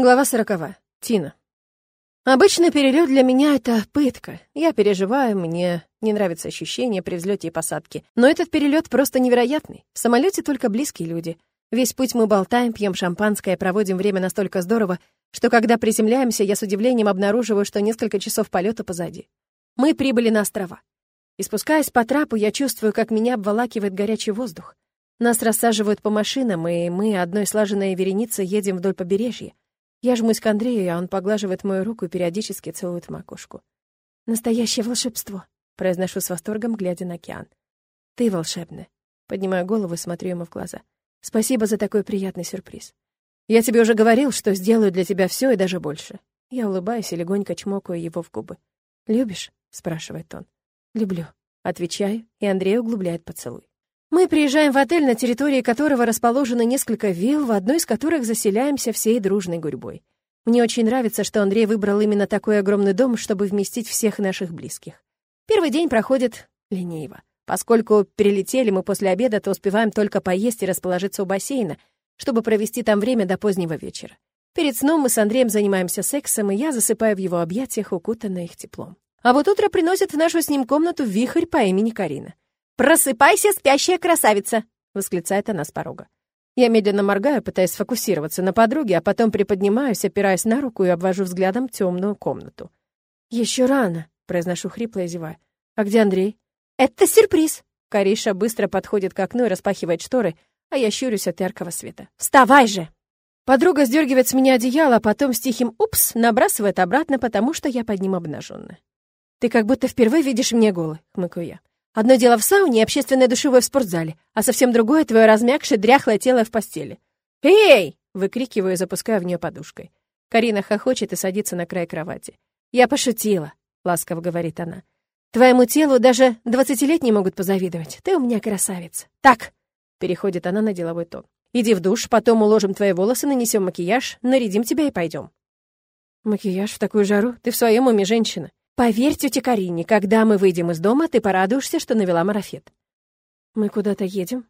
Глава сороковая. Тина. Обычный перелет для меня — это пытка. Я переживаю, мне не нравится ощущение при взлете и посадке. Но этот перелет просто невероятный. В самолете только близкие люди. Весь путь мы болтаем, пьем шампанское, проводим время настолько здорово, что когда приземляемся, я с удивлением обнаруживаю, что несколько часов полета позади. Мы прибыли на острова. И спускаясь по трапу, я чувствую, как меня обволакивает горячий воздух. Нас рассаживают по машинам, и мы одной слаженной вереницей едем вдоль побережья. Я жмусь к Андрею, а он поглаживает мою руку и периодически целует макушку. «Настоящее волшебство», — произношу с восторгом, глядя на океан. «Ты волшебная». Поднимаю голову и смотрю ему в глаза. «Спасибо за такой приятный сюрприз. Я тебе уже говорил, что сделаю для тебя все и даже больше». Я улыбаюсь и легонько чмокаю его в губы. «Любишь?» — спрашивает он. «Люблю». Отвечаю, и Андрей углубляет поцелуй. Мы приезжаем в отель, на территории которого расположено несколько вилл, в одной из которых заселяемся всей дружной гурьбой. Мне очень нравится, что Андрей выбрал именно такой огромный дом, чтобы вместить всех наших близких. Первый день проходит лениво. Поскольку перелетели мы после обеда, то успеваем только поесть и расположиться у бассейна, чтобы провести там время до позднего вечера. Перед сном мы с Андреем занимаемся сексом, и я засыпаю в его объятиях, укутанная их теплом. А вот утро приносит в нашу с ним комнату вихрь по имени Карина. «Просыпайся, спящая красавица!» — восклицает она с порога. Я медленно моргаю, пытаясь сфокусироваться на подруге, а потом приподнимаюсь, опираясь на руку и обвожу взглядом темную комнату. «Еще рано», — произношу хрипло и зевая. «А где Андрей?» «Это сюрприз!» Кариша быстро подходит к окну и распахивает шторы, а я щурюсь от яркого света. «Вставай же!» Подруга сдергивает с меня одеяло, а потом с тихим «упс» набрасывает обратно, потому что я под ним обнаженная. «Ты как будто впервые видишь меня голой», — хмыкаю я. Одно дело в сауне и общественной душевой в спортзале, а совсем другое — твое размягшее, дряхлое тело в постели. «Эй!» — выкрикиваю, запуская в нее подушкой. Карина хохочет и садится на край кровати. «Я пошутила», — ласково говорит она. «Твоему телу даже двадцатилетние могут позавидовать. Ты у меня красавица». «Так!» — переходит она на деловой тон. «Иди в душ, потом уложим твои волосы, нанесем макияж, нарядим тебя и пойдем». «Макияж в такую жару? Ты в своем уме, женщина?» Поверь тете Карине, когда мы выйдем из дома, ты порадуешься, что навела марафет. Мы куда-то едем?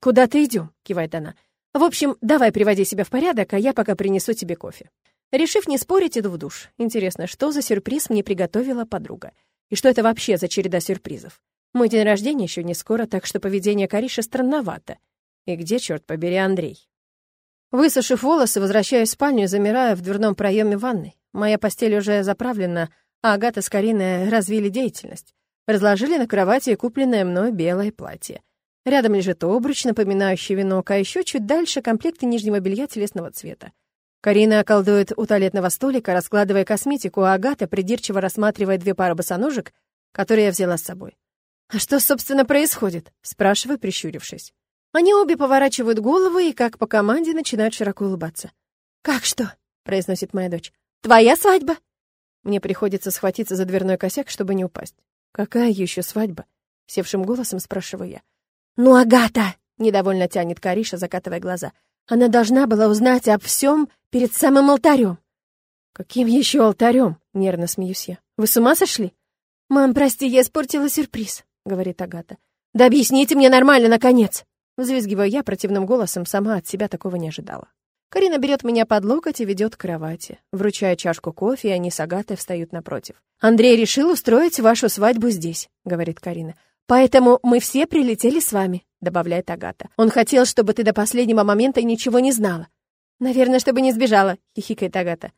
Куда-то идем, кивает она. В общем, давай приводи себя в порядок, а я пока принесу тебе кофе. Решив не спорить, иду в душ. Интересно, что за сюрприз мне приготовила подруга? И что это вообще за череда сюрпризов? Мой день рождения еще не скоро, так что поведение Кариши странновато. И где, черт побери, Андрей? Высушив волосы, возвращаюсь в спальню и замираю в дверном проеме ванной. Моя постель уже заправлена а Агата с Кариной развили деятельность. Разложили на кровати купленное мной белое платье. Рядом лежит обруч, напоминающий венок, а еще чуть дальше комплекты нижнего белья телесного цвета. Карина околдует у туалетного столика, раскладывая косметику, а Агата придирчиво рассматривает две пары босоножек, которые я взяла с собой. «А что, собственно, происходит?» — спрашиваю, прищурившись. Они обе поворачивают головы и, как по команде, начинают широко улыбаться. «Как что?» — произносит моя дочь. «Твоя свадьба?» Мне приходится схватиться за дверной косяк, чтобы не упасть. «Какая еще свадьба?» — севшим голосом спрашиваю я. «Ну, Агата!» — недовольно тянет Кариша, закатывая глаза. «Она должна была узнать об всем перед самым алтарем». «Каким еще алтарем?» — нервно смеюсь я. «Вы с ума сошли?» «Мам, прости, я испортила сюрприз», — говорит Агата. «Да объясните мне нормально, наконец!» Взвизгиваю я противным голосом, сама от себя такого не ожидала. Карина берет меня под локоть и ведет к кровати. Вручая чашку кофе, они с Агатой встают напротив. «Андрей решил устроить вашу свадьбу здесь», — говорит Карина. «Поэтому мы все прилетели с вами», — добавляет Агата. «Он хотел, чтобы ты до последнего момента ничего не знала». «Наверное, чтобы не сбежала», — хихикает Агата.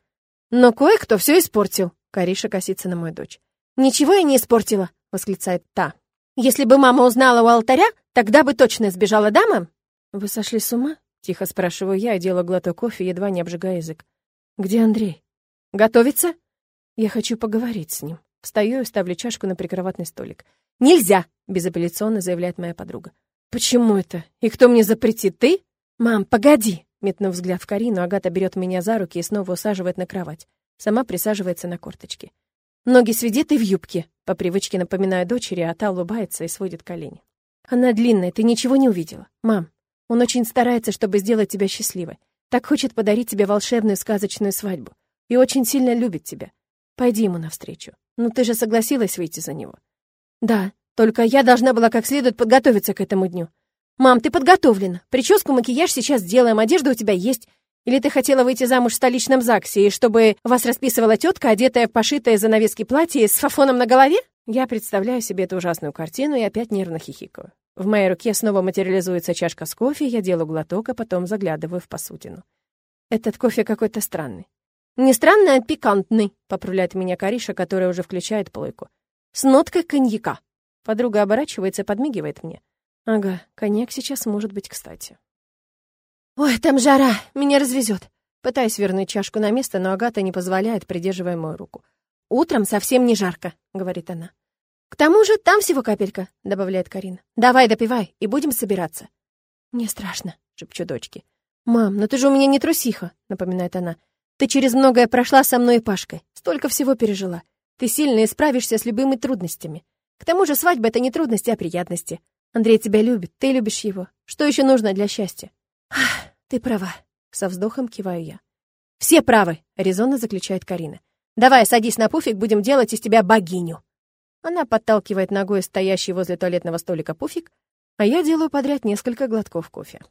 «Но кое-кто все испортил», — Кариша косится на мою дочь. «Ничего я не испортила», — восклицает та. «Если бы мама узнала у алтаря, тогда бы точно сбежала, да, мам?» «Вы сошли с ума?» Тихо спрашиваю я, делаю глоток кофе, едва не обжигая язык. «Где Андрей?» «Готовится?» «Я хочу поговорить с ним». Встаю и ставлю чашку на прикроватный столик. «Нельзя!» — безапелляционно заявляет моя подруга. «Почему это? И кто мне запретит? Ты?» «Мам, погоди!» Метнув взгляд в Карину, Агата берет меня за руки и снова усаживает на кровать. Сама присаживается на корточки. Ноги сведет и в юбке. По привычке напоминаю дочери, а та улыбается и сводит колени. Она длинная, ты ничего не увидела. Мам, он очень старается, чтобы сделать тебя счастливой. Так хочет подарить тебе волшебную сказочную свадьбу. И очень сильно любит тебя. Пойди ему навстречу. Ну ты же согласилась выйти за него. Да, только я должна была как следует подготовиться к этому дню. Мам, ты подготовлена. Прическу, макияж сейчас сделаем, одежда у тебя есть. Или ты хотела выйти замуж в столичном ЗАГСе, и чтобы вас расписывала тетка, одетая в пошитое занавески платье с фафоном на голове? Я представляю себе эту ужасную картину и опять нервно хихикаю. В моей руке снова материализуется чашка с кофе, я делаю глоток, а потом заглядываю в посудину. Этот кофе какой-то странный. Не странный, а пикантный, поправляет меня Кариша, которая уже включает плойку. С ноткой коньяка. Подруга оборачивается и подмигивает мне. Ага, коньяк сейчас может быть кстати. «Ой, там жара, меня развезет. Пытаюсь вернуть чашку на место, но Агата не позволяет, придерживая мою руку. «Утром совсем не жарко», — говорит она. «К тому же там всего капелька», — добавляет Карина. «Давай допивай, и будем собираться». «Мне страшно», — шепчу дочке. «Мам, но ты же у меня не трусиха», — напоминает она. «Ты через многое прошла со мной и Пашкой, столько всего пережила. Ты сильно и справишься с любыми трудностями. К тому же свадьба — это не трудности, а приятности. Андрей тебя любит, ты любишь его. Что еще нужно для счастья?» Ах, «Ты права», — со вздохом киваю я. «Все правы», — резонно заключает Карина. «Давай, садись на пуфик, будем делать из тебя богиню». Она подталкивает ногой стоящий возле туалетного столика пуфик, а я делаю подряд несколько глотков кофе.